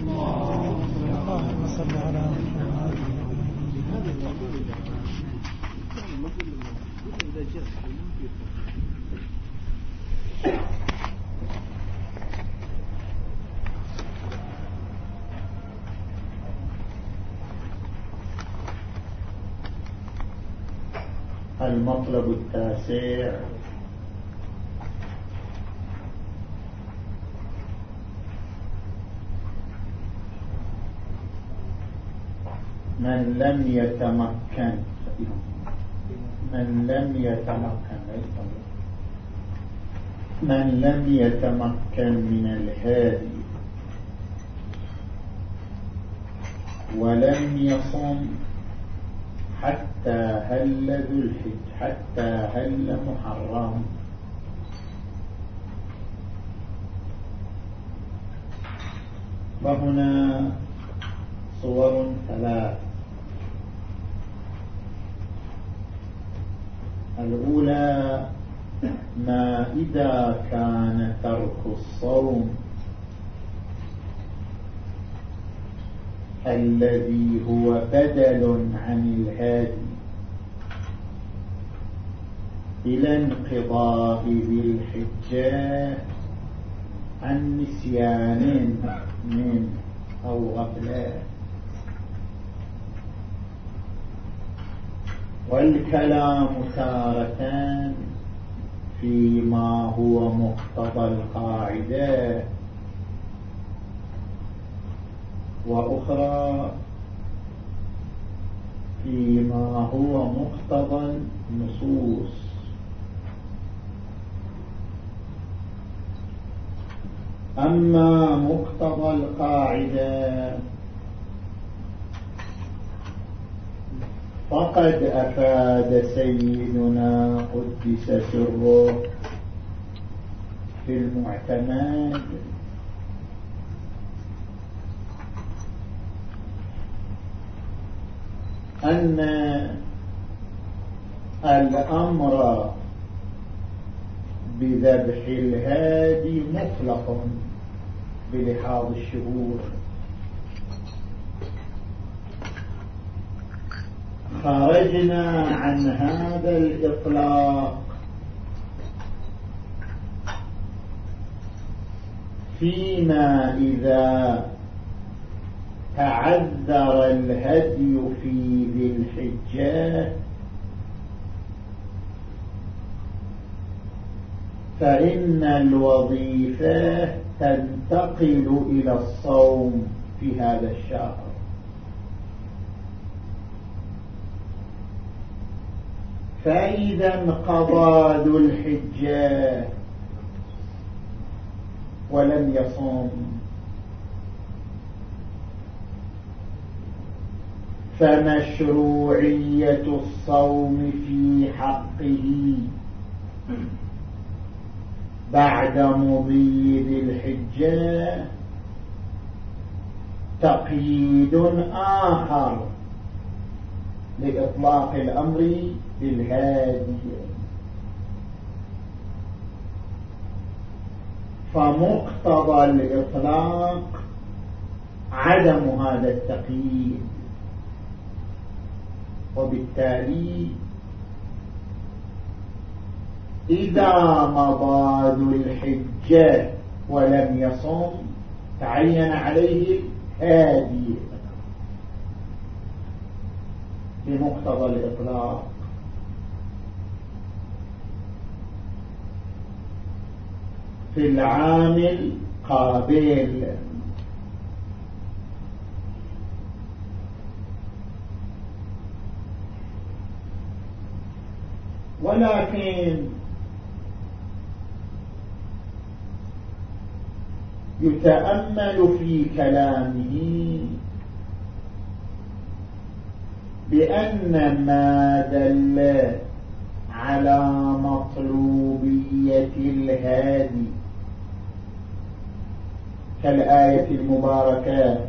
اللهم صل على المطلب التاسع من لم يتمكن. من لم يتمكن. من لم يتمكن من الهادي. ولم يصم حتى هل ذو الحج حتى هل محرم. وهنا صور ثلاث الأولى ما إذا كان ترك الصوم الذي هو بدل عن الهادي إلى انقضاء ذي الحجة عن نسيان من أو غفلات والكلام تارة فيما هو مقتضى القاعدة. وأخرى فيما هو مقتضى النصوص. أما مقتضى القاعدة فقد أفاد سيدنا قدس سره في المعتمد أن الأمر بذبح الهادي مطلق بلحاظ الشهور. خرجنا عن هذا الإطلاق. فيما إذا تعذر الهدي في ذي الحجة فإن الوظيفة تنتقل إلى الصوم في هذا الشهر. فإذا انقضى ذو الحجة ولم يصوم فمشروعية الصوم في حقه بعد مضي ذي الحجة تقييد آخر. لإطلاق الأمر بالهادي. فمقتضى الإطلاق عدم هذا التقييد. وبالتالي إذا مضى ذو الحجة ولم يصم تعين عليه هادي بمقتضى الإطلاق. في العام القابل ولكن يتأمل في كلامه بأن ما دل على مطلوبية الهادي كالآية المباركة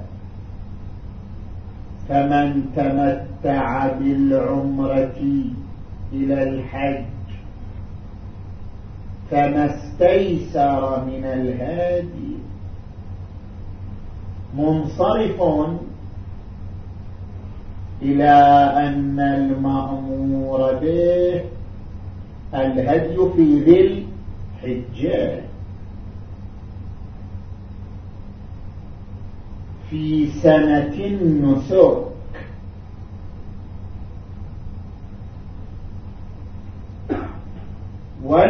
فمن تمتع بالعمرة إلى الحج فما استيسر من الهادي. منصرف إلى أن المأمور به الهدي في ذي الحجة. في سنة النسك.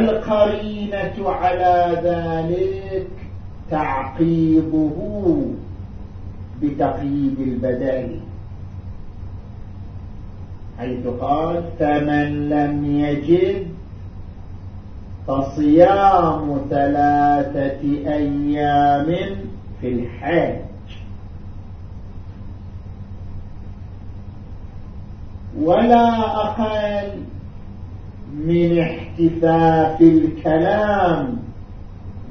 والقرينة على ذلك تعقيبه بتقييد البدل حيث قال فمن لم يجد فصيام ثلاثة أيام في الحج. ولا أقل من احتفاف الكلام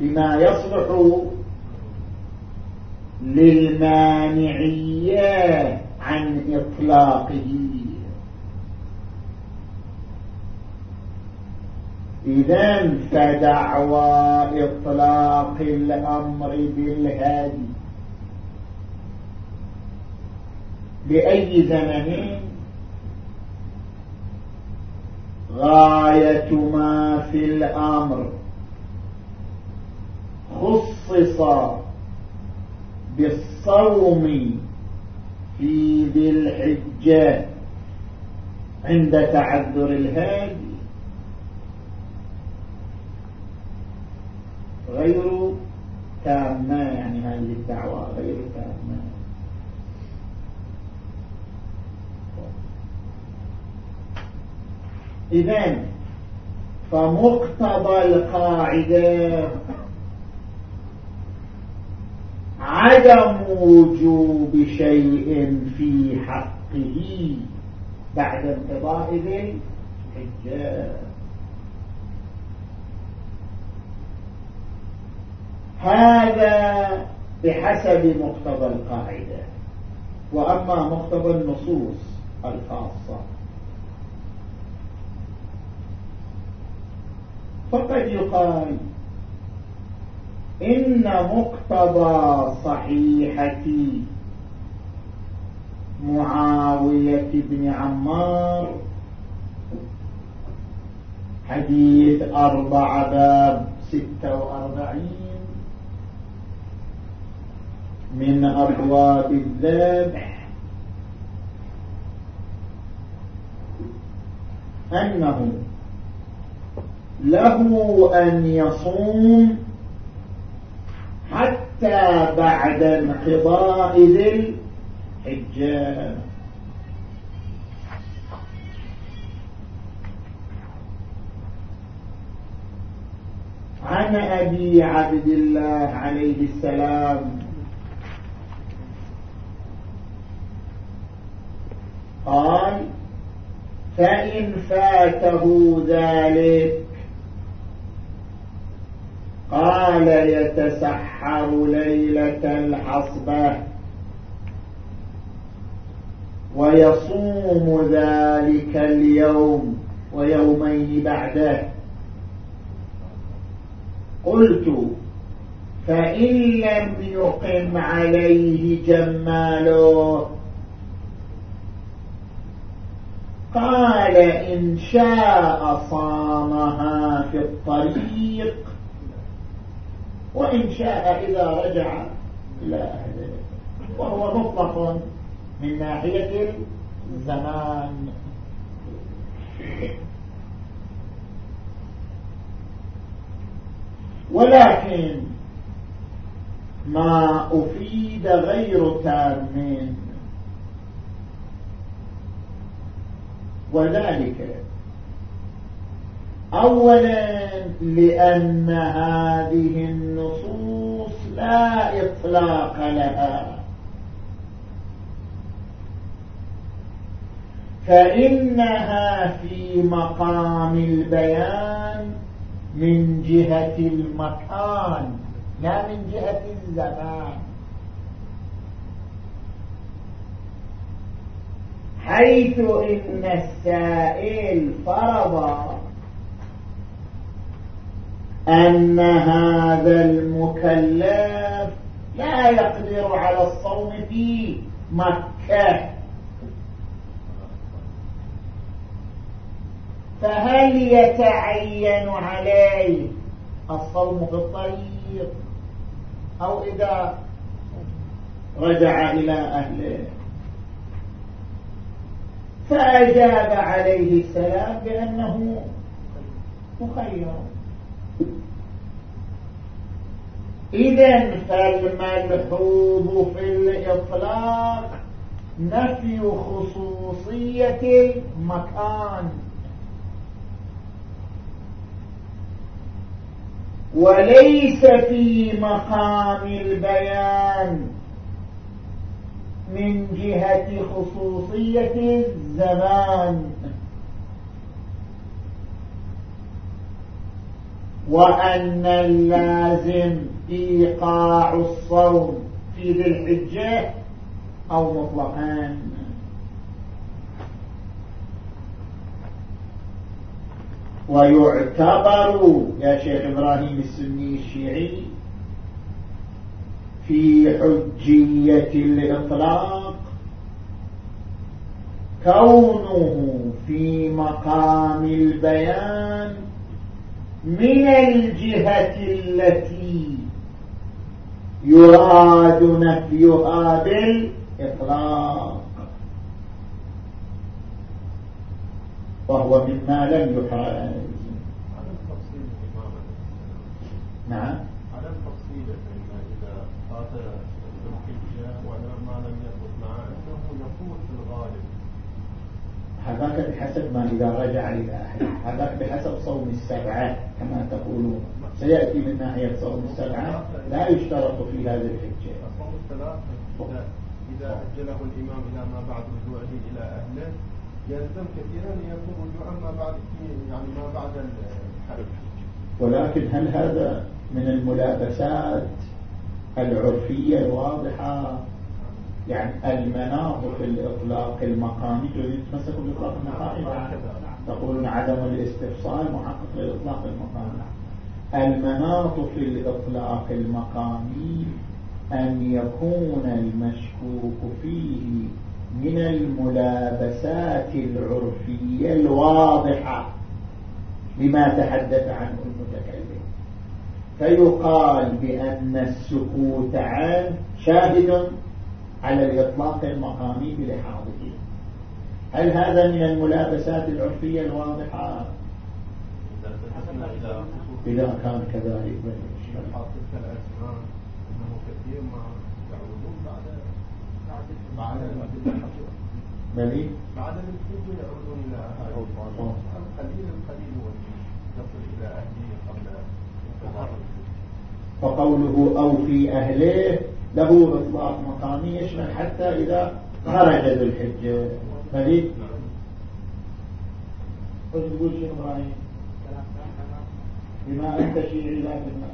بما يصلح للمانعية عن إطلاقه. إذا فدعوى إطلاق الأمر بالهادي لأي زمن؟ غاية ما في الأمر. خصص بالصوم في ذي الحجة عند تعذر الهادي غير تامة يعني هذه الدعوة غير تامة إذن فمقتضى القاعدة عدم وجوب شيء في حقه بعد انقضاء الحجة هذا بحسب مقتضى القاعدة. وأما مقتضى النصوص الخاصة. فقد يقال إن مقتضى صحيحة معاوية بن عمار حديث أربع باب ستة وأربعين. من أبواب الذبح. أنه له أن يصوم حتى بعد انقضاء ذي الحجة. عن أبي عبد الله عليه السلام قال فإن فاته ذلك قال يتسحر ليلة الحصبة ويصوم ذلك اليوم ويومين بعده. قلت فإن لم يقم عليه جماله قال إن شاء صامها في الطريق. وإن شاء إذا رجع إلى أهله وهو مطلق من ناحية الزمان. ولكن ما أفيد غير تام وذلك أولا لأن هذه النصوص لا إطلاق لها. فإنها في مقام البيان من جهة المكان لا من جهة الزمان. حيث إن السائل فرض أن هذا المكلف لا يقدر على الصوم في مكة. فهل يتعين عليه الصوم في الطريق أو إذا رجع إلى أهله؟ فأجاب عليه السلام بأنه مخير. إذا فالملحوظ في الإطلاق نفي خصوصية المكان. وليس في مقام البيان من جهة خصوصية الزمان. وأن اللازم إيقاع الصوم في ذي الحجة أو مطلقان ويعتبر يا شيخ إبراهيم السني الشيعي في حجية الإطلاق كونه في مقام البيان من الجهة التي يراد نفيها بالإطلاق. وهو مما لم يحرز نعم. على التفصيل فإن إذا فات الحجة ما لم يثبت مع أنه يفوت في الغالب. هذاك بحسب ما إذا رجع أهله. هذاك بحسب صوم السبعة كما تقولون. سيأتي من ناحية صوم السبعة لا يشترط في هذه الحجة. صوم الثلاثة إذا أجله الإمام إلى ما بعد رجوعه إلى أهله يلزم كثيرا يكون رجوعا ما بعد يعني ما بعد الحرب ولكن هل هذا من الملابسات العرفية الواضحة يعني المناط في الإطلاق المقامي تريد تمسكوا بالإطلاق المقامي؟ تقولون عدم الاستفصال محقق للإطلاق المقامي. المناط في الإطلاق المقامي أن يكون المشكوك فيه من الملابسات العرفية الواضحة لما تحدث عنه المتكلم. فيقال بأن السكوت عنه شاهد على الإطلاق المقامي بلحاظه هل هذا من الملابسات العرفية الواضحة؟ إذا كان كذلك بلي بعد الوجود يعودون إلى القليل القليل يصل إلى أهله قبل فقوله أو في أهله له إطلاق مقامي يشمل حتى إذا خرج ذو الحجة بلي قلت تقول شيء إبراهيم. بما أنت شيعي لا بما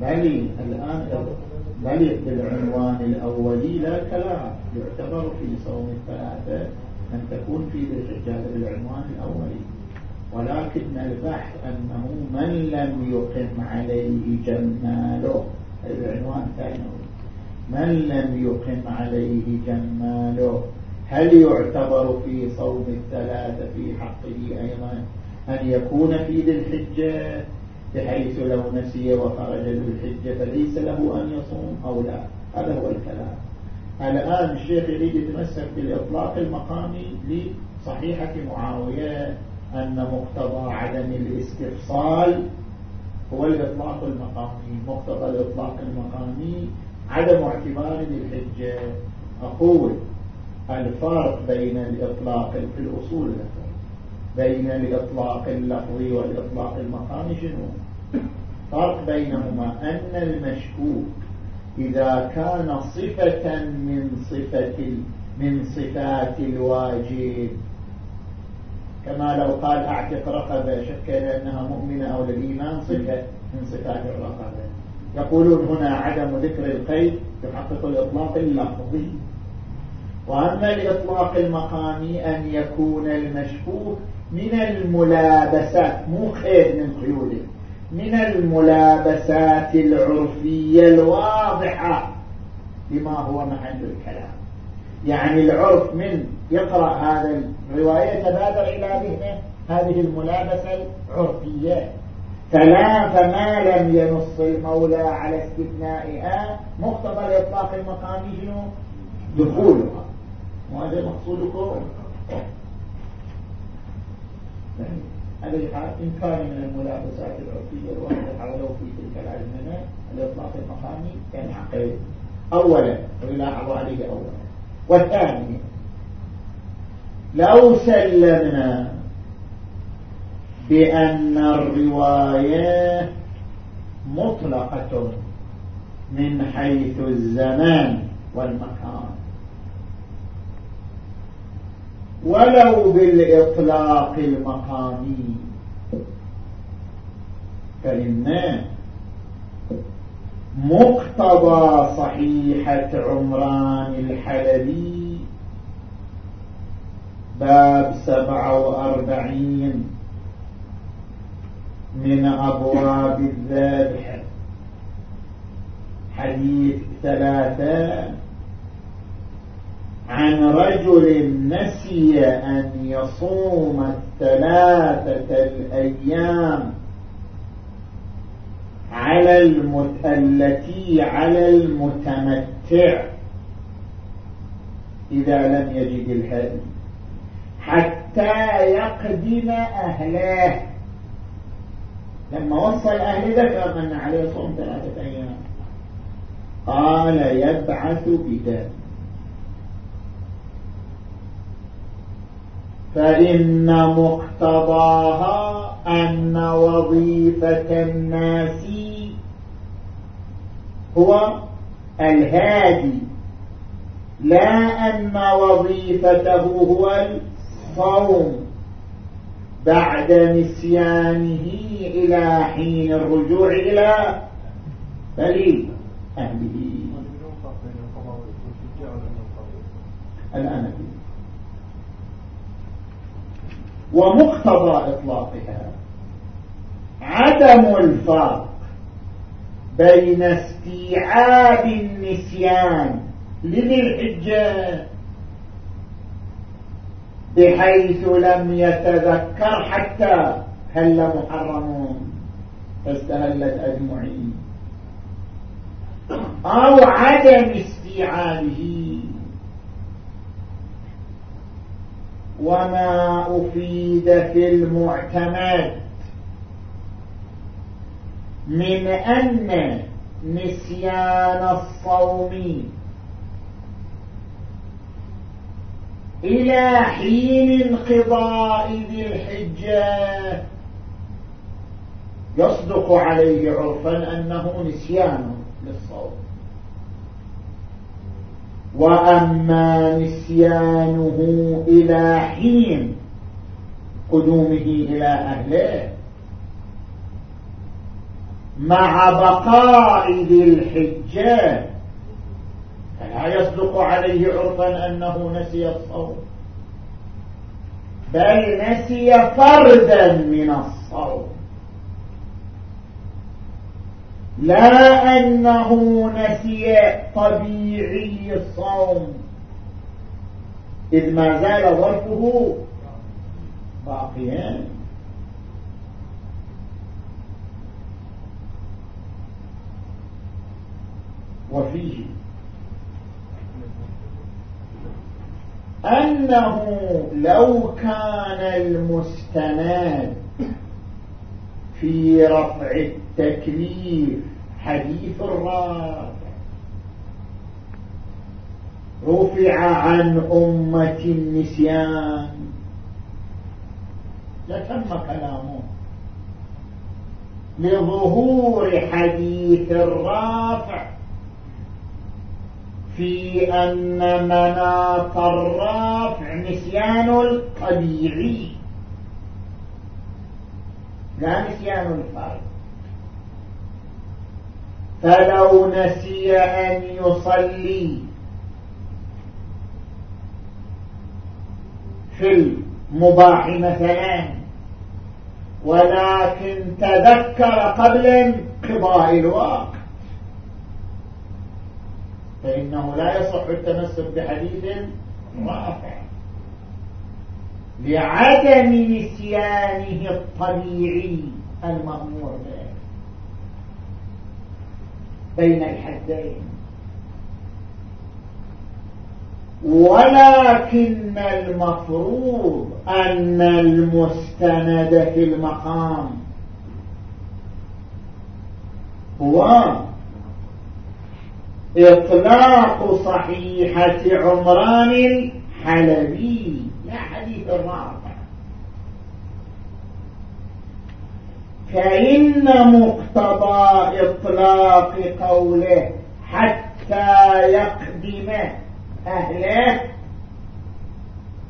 بلي الآن بلي بالعنوان الأولي لا كلام. يعتبر في صوم الثلاثة أن تكون في ذي الحجة بالعنوان الأولي ولكن البحث أنه من لم يقم عليه جماله العنوان الثاني. من لم يقم عليه جماله هل يعتبر في صوم الثلاثة في حقه أيضا أن يكون في ذي الحجة؟ بحيث لو نسي وخرج ذو الحجة فليس له أن يصوم أو لا. هذا هو الكلام. الآن الشيخ يريد يتمسك بالإطلاق المقامي لصحيحة معاوية أن مقتضى عدم الاستفصال هو الإطلاق المقامي. مقتضى الإطلاق المقامي عدم اعتبار ذي الحجة أقول الفرق بين الإطلاق في الأصول بين الإطلاق اللفظي والإطلاق المقامي شنو؟ فرق بينهما أن المشكوك إذا كان صفة من صفة من صفات الواجب. كما لو قال أعتق رقبة شك لأنها مؤمنة أو للإيمان صفة من صفات الرقبة. يقولون هنا عدم ذكر القيد يحقق الإطلاق اللفظي. وأما الإطلاق المقامي أن يكون المشفوه من الملابسات مو خير من قيوده من الملابسات العرفية الواضحة لما هو محل الكلام. يعني العرف من يقرأ هذا الرواية تبادر إلى ذهنه هذه الملابسة العرفية. فلا فما لم ينص المولى على استثنائها مقتضى الإطلاق المقامي شنو؟ دخولها. وهذا مقصودكم؟ هذا إن كان من الملابسات العرفية الواحدة ولو في تلك الأزمنة الإطلاق المقامي ينعقد أولا ويلاحظ عليه أولا. والثانية لو سلمنا بأن الرواية مطلقة من حيث الزمان والمكان. ولو بالإطلاق المقامي فإن مقتضى صحيحة عمران الحلبي باب سبعة وأربعين من أبواب الذبح. حديث ثلاثة عن رجل نسي أن يصوم الثلاثة الأيام على المت... التي على المتمتع. إذا لم يجد الهدي. حتى يقدم أهله. لما وصل أهل ذكر أن عليه صوم ثلاثة أيام قال يبعث بدم فإن مقتضاها أن وظيفة الناس هو الهادي لا أن وظيفته هو الصوم. بعد نسيانه إلى حين الرجوع إلى بلي أهله. الآن. ومقتضى إطلاقها. عدم الفرق بين استيعاب النسيان لذي الحجة بحيث لم يتذكر حتى هل محرمون فاستهلت أجمعين. أو عدم استيعابه وما أفيد في المعتمد من أن نسيان الصوم إلى حين انقضاء ذي الحجة يصدق عليه عرفا أنه نسيان للصوم. وأما نسيانه إلى حين قدومه إلى أهله مع بقاء ذي الحجة فلا يصدق عليه عرفا أنه نسي الصوم بل نسي فردا من الصوم. لا أنه نسي طبيعي الصوم. إذ ما زال ظرفه باقيا. وفيه أنه لو كان المستند في رفع التكليف حديث الرافع. رفع عن أمة النسيان. لتم كلامه. لظهور حديث الرافع. في أن مناط الرافع نسيان الطبيعي. لا نسيان الفرد فلو نسي أن يصلي في المباح مثلا ولكن تذكر قبل انقضاء الوقت فإنه لا يصح التمسك بحديث رافع لعدم نسيانه الطبيعي المأمور به. بين الحدين. ولكن المفروض أن المستند في المقام هو إطلاق صحيحة عمران الحلبي. لا حديث الرافع فإن مقتضى إطلاق قوله حتى يقدم أهله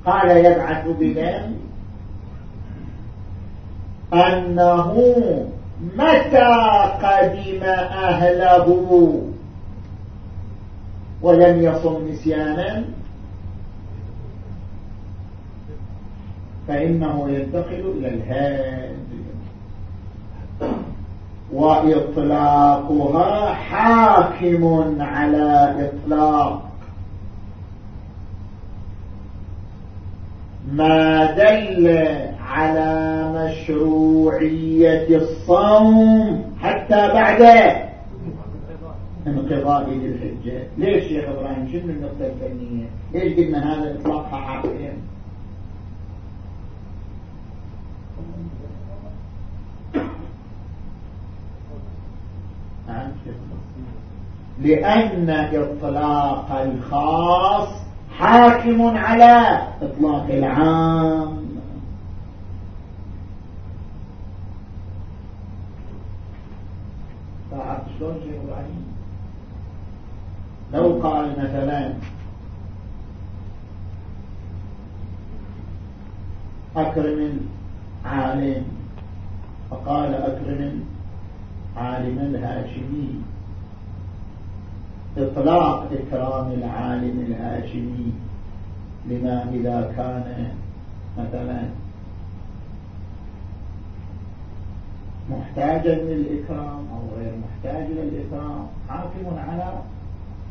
قال يبعث بدم أنه متى قدم أهله ولم يصم نسيانا؟ فإنه ينتقل إلى الهاد وإطلاقها حاكم على إطلاق. ما دل على مشروعية الصوم حتى بعد انقضاء الحجة. ليش شيخ إبراهيم؟ شنو النقطة الفنية؟ ليش قلنا هذا إطلاقها حاكم؟ لأن إطلاق الخاص حاكم على إطلاق العام. لو قال مثلا أكرم العالم فقال أكرم عالم الهاشمي. إطلاق إكرام العالم الهاشمي. لما إذا كان مثلا. محتاجا للإكرام أو غير محتاج للإكرام. حاكم على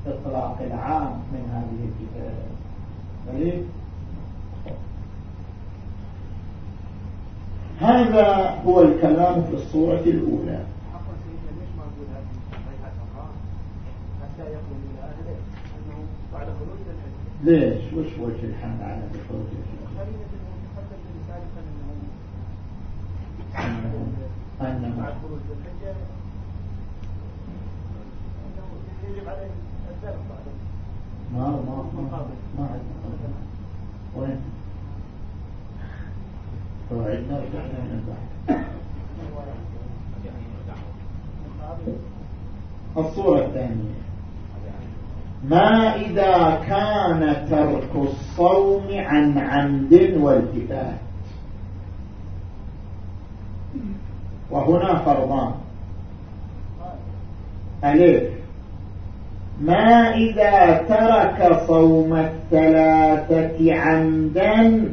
إطلاق العام من هذه الكتاب. هذا هو الكلام في الصورة الأولى. ليش؟ وش وجه الحمد على دخول أنه بعد خروج الحجة يجب عليه ما ما ما ما وين؟ فوعدنا رجعنا من البحث الصورة الثانية. ما إذا كان ترك الصوم عن عمد والتفات. وهنا فرضان. ألف. ما إذا ترك صوم الثلاثة عمدا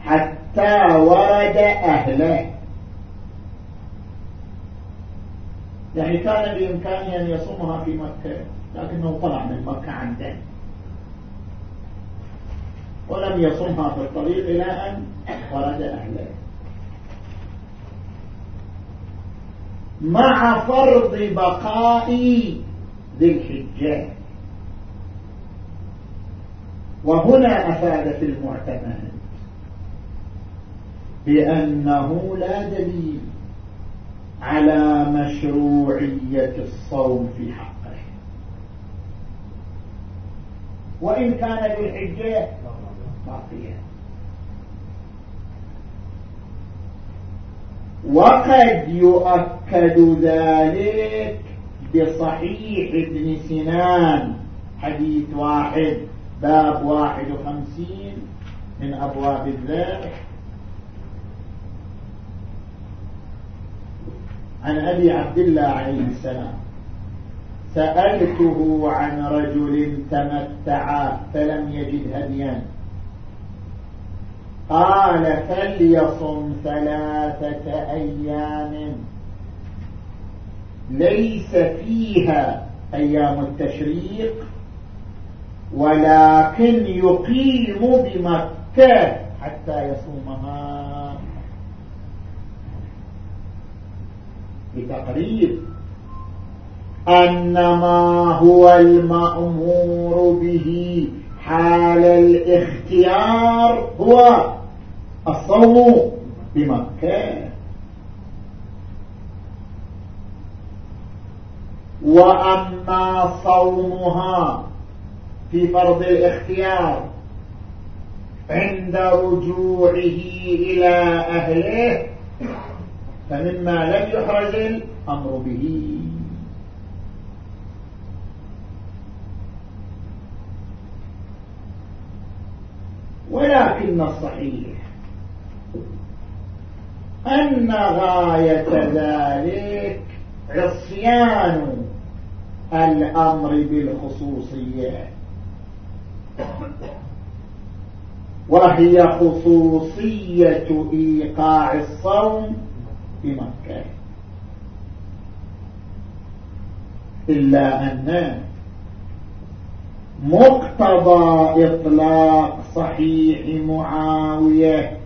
حتى ورد أهله. يعني كان بإمكانه أن يصومها في مكة. لكنه طلع من مكة عمدا ولم يصمها في الطريق إلى أن ورد أهله مع فرض بقاء ذي الحجة. وهنا أفاد في المعتمد بأنه لا دليل على مشروعية الصوم في حق. وإن كان بالحجة باقية. وقد يؤكد ذلك بصحيح ابن سنان حديث واحد باب واحد وخمسين من أبواب الذبح عن أبي عبد الله عليه السلام. سألته عن رجل تمتع فلم يجد هديا قال فليصم ثلاثة أيام. ليس فيها أيام التشريق ولكن يقيم بمكة حتى يصومها. بتقريب أن ما هو المأمور به حال الاختيار هو الصوم بمكة. وأما صومها في فرض الاختيار عند رجوعه إلى أهله فمما لم يحرز الأمر به. ولكن الصحيح أن غاية ذلك عصيان الأمر بالخصوصية. وهي خصوصية إيقاع الصوم في مكة. إلا أن مقتضى إطلاق صحيح معاوية.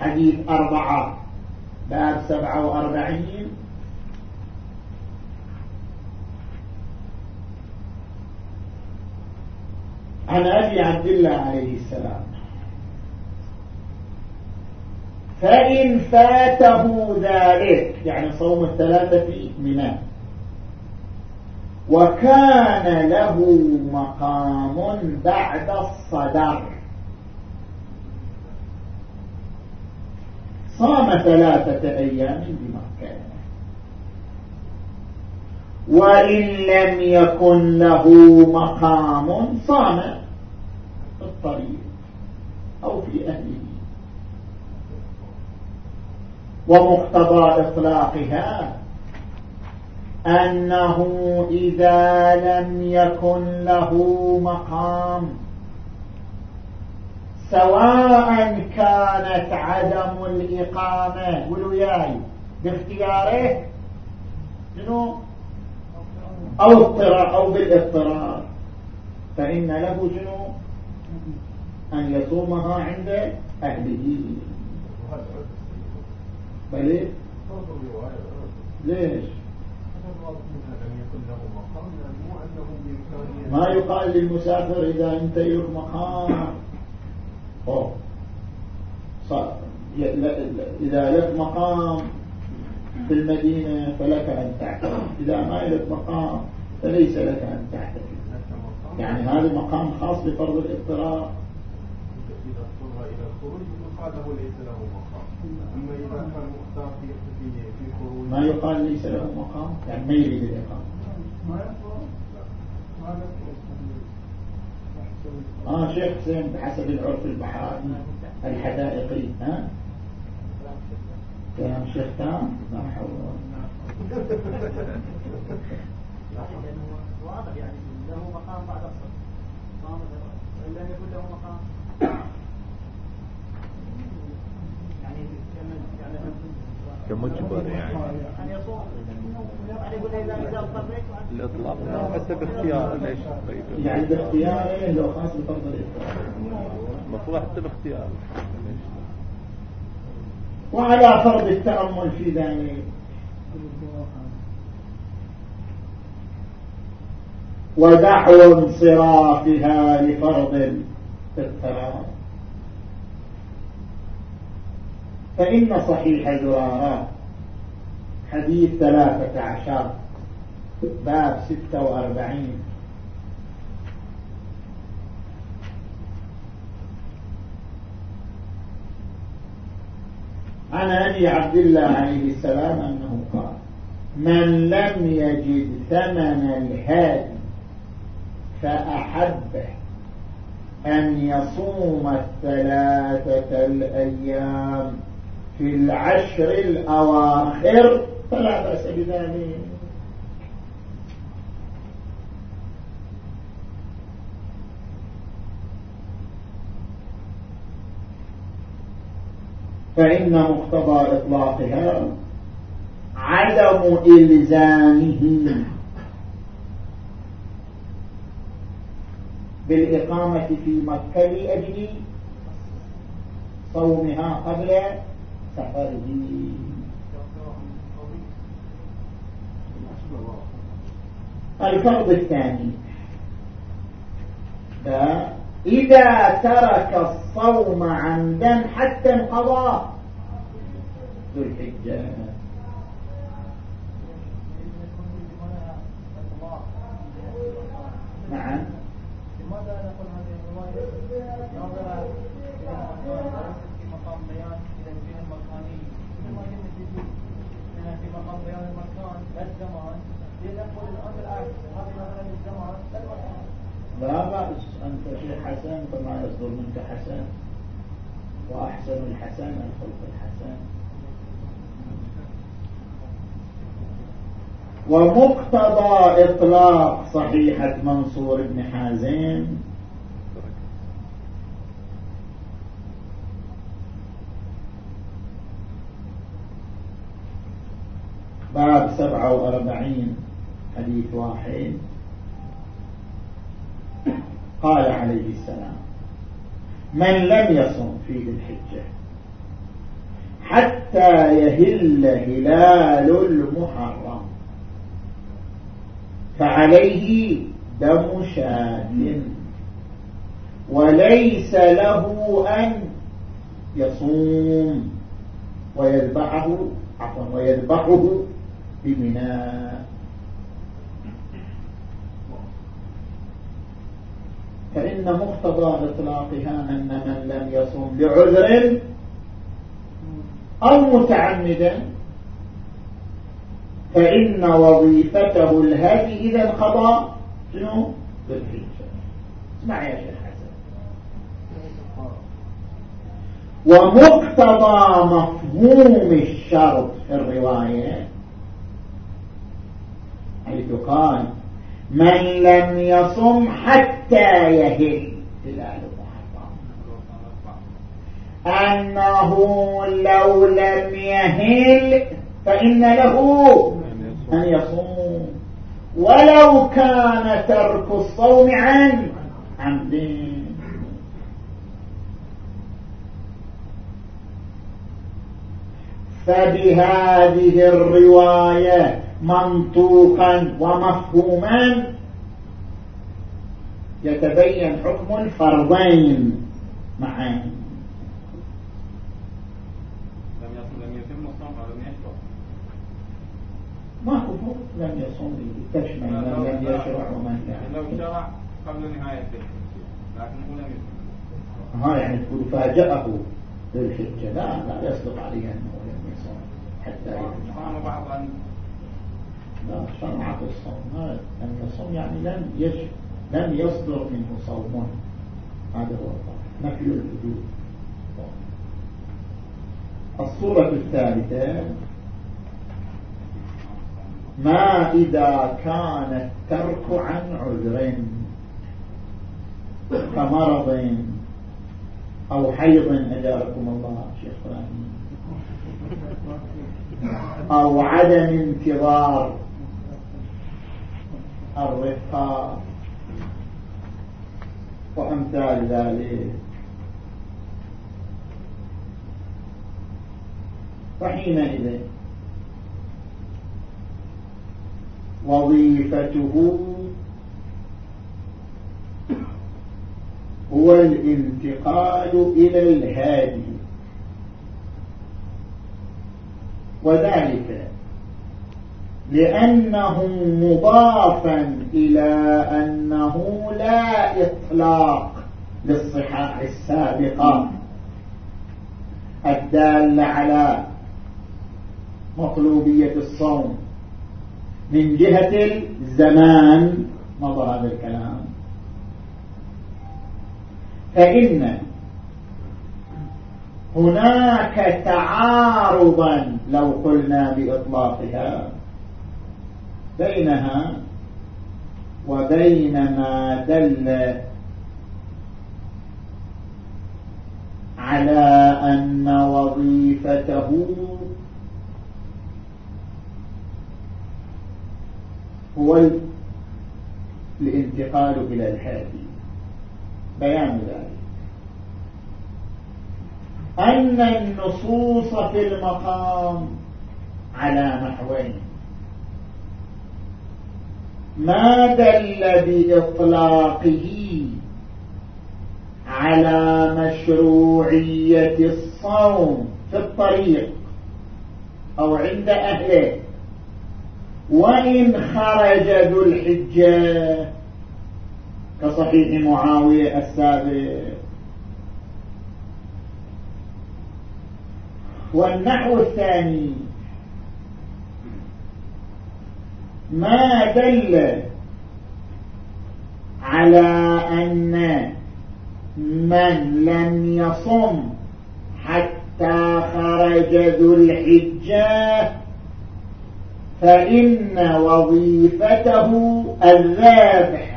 حديث أربعة باب سبعة وأربعين. عن أبي عبد الله عليه السلام. فإن فاته ذلك يعني صوم الثلاثة في مناه وكان له مقام بعد الصدر. صام ثلاثة أيام بمكة وإن لم يكن له مقام صام في الطريق أو في أهله. ومقتضى إطلاقها أنه إذا لم يكن له مقام. سواء كانت عدم الإقامة. قولوا باختياره. شنو أو اضطرار أو بالاضطرار. فإن له شنو؟ أن يصومها عند أهله. بل ليش؟ ما يقال للمسافر إذا أنت لك مقام. أوه. إذا لك مقام في المدينة فلك أن تعتمد إذا ما لك مقام فليس لك أن تعتمد يعني هذا مقام خاص بفرض الاضطرار إذا اضطر إلى الخروج يقال له ليس له مقام. أما إذا كان مختار في ما يقال ليس له مقام يعني ما يريد الإقامة. آه شيخ حسين بحسب العرف البحري الحدائقي. ها؟ كلام شيخ تام؟ لا حول واضح يعني له مقام بعد الصف وإن لم يكن له مقام يعني يعني أن يصوم يعني. يقول إذا إذا اضطريت الإطلاق. حسب اختيار ليش؟ طيب. يعني باختياره لو خاص بفرض الاضطرار المفروض حتى باختيار. وعلى فرض التأمل في ذلك. ودعوى انصرافها لفرض الاضطرار فإن صحيح زرارات حديث ثلاثة عشر باب ستة وأربعين. عن أبي عبد الله عليه السلام أنه قال من لم يجد ثمن الهادي فأحبه أن يصوم الثلاثة الأيام في العشر الأواخر. فلا بأس بذلك. فإن مقتضى إطلاقها عدم إلزامه بالإقامة في مكة لأجل صومها قبل الفرض الثاني. إذا ترك الصوم عمدا حتى انقضى. ذو الحجة. نعم لماذا نقول هذه الرواية نظرا في مقام بيان إلى الجهة المكانية كما يمكن في مقام بيان المكان الزمان لنقول الأمر العكس هذه نظرا للزمان لا لا بأس أنت شيخ حسن فما يصدر منك حسن وأحسن الحسن الخلق الحسن. ومقتضى إطلاق صحيحة منصور بن حازم. باب سبعة وأربعين حديث واحد. قال عليه السلام من لم يصم في ذي الحجة حتى يهل هلال المحرم. فعليه دم شاد وليس له أن يصوم ويذبحه عفوا ويذبحه بمناء. فإن مقتضى إطلاقها أن من لم يصوم بعذر أو متعمدا فإن وظيفته الهدي إذا انقضى. شنو؟ بالحجة. اسمع يا شيخ حسن. ومقتضى مفهوم الشرط في الرواية حيث قال من لم يصم حتى يهل. هلال أنه لو لم يهل فإن له أن يصوم. ولو كان ترك الصوم عن عمدين فبهذه الرواية منطوقا ومفهوما يتبين حكم الفرضين معا. لم يصم لم ما هو لم يصوم تشمل من لم يشرع ومن كان لو شرع قبل نهاية لكن هو لم يصوم ها يعني تقول فاجأه بالحجة. لا لا يصدق عليه أنه لم يصوم حتى يصوم بعض شرع في الصوم. لم يصوم يعني لم يش لم يصدر منه صوم. هذا هو نفي الوجود. الصورة الثالثة ما إذا كان الترك عن عذر كمرض أو حيض أجاركم الله شيخ أو عدم انتظار الرفقة وأمثال ذلك. فحينئذ وظيفته هو الانتقال إلى الهادي. وذلك لأنه مضافا إلى أنه لا إطلاق للصحاح السابقة الدالة على مطلوبية الصوم من جهة الزمان. مضى هذا الكلام. فإن هناك تعارضا لو قلنا بإطلاقها. بينها وبين ما دل على أن وظيفته هو الانتقال إلى الحادي بيان ذلك. أن النصوص في المقام على نحوين. ما دل بإطلاقه على مشروعية الصوم في الطريق أو عند أهله؟ وإن خرج ذو الحجة كصحيح معاوية السابق. والنحو الثاني ما دل على أن من لم يصم حتى خرج ذو الحجة فإن وظيفته الذابح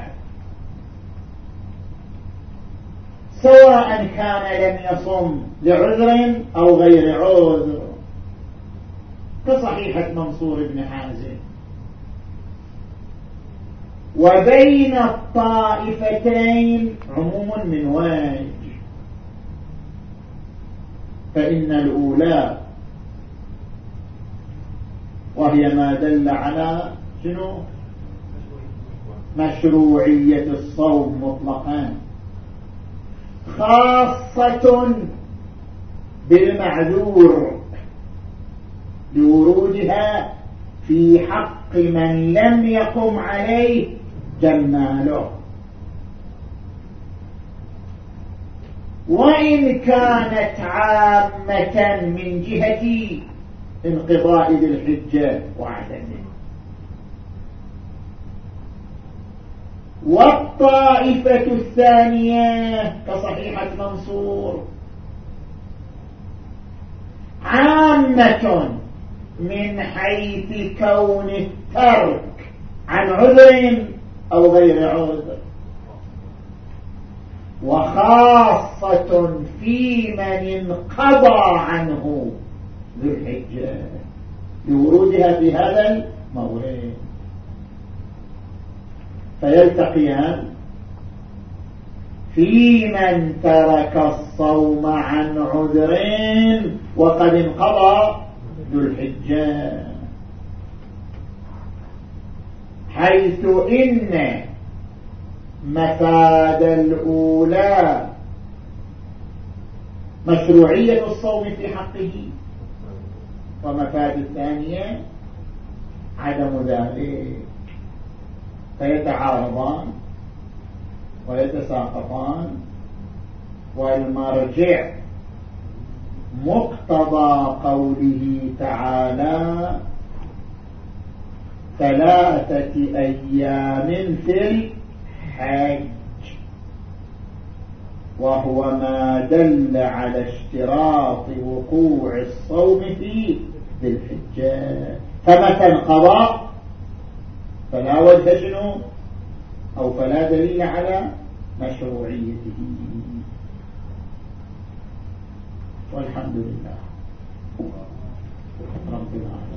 سواء كان لم يصم لعذر أو غير عذر. كصحيحة منصور بن حازم. وبين الطائفتين عموم من وجه فإن الأولى وهي ما دل على شنو؟ مشروعية الصوم مطلقا. خاصة بالمعذور لورودها في حق من لم يقم عليه جماله. وإن كانت عامة من جهة انقضاء ذي الحجة وعدمه والطائفة الثانية كصحيحة منصور عامة من حيث كون الترك عن عذر أو غير عذر وخاصة في من انقضى عنه ذو الحجة لورودها في هذا المورد فيلتقيان في من ترك الصوم عن عذر وقد انقضى ذو الحجة. حيث إن مفاد الأولى مشروعية الصوم في حقه ومفاد الثانية عدم ذلك فيتعارضان ويتساقطان والمرجع مقتضى قوله تعالى ثلاثة أيام في الحج. وهو ما دل على اشتراط وقوع الصوم في الحجة. فمتى انقضى؟ فلا وجه شنو؟ أو فلا دليل على مشروعيته. والحمد لله. رب العالمين.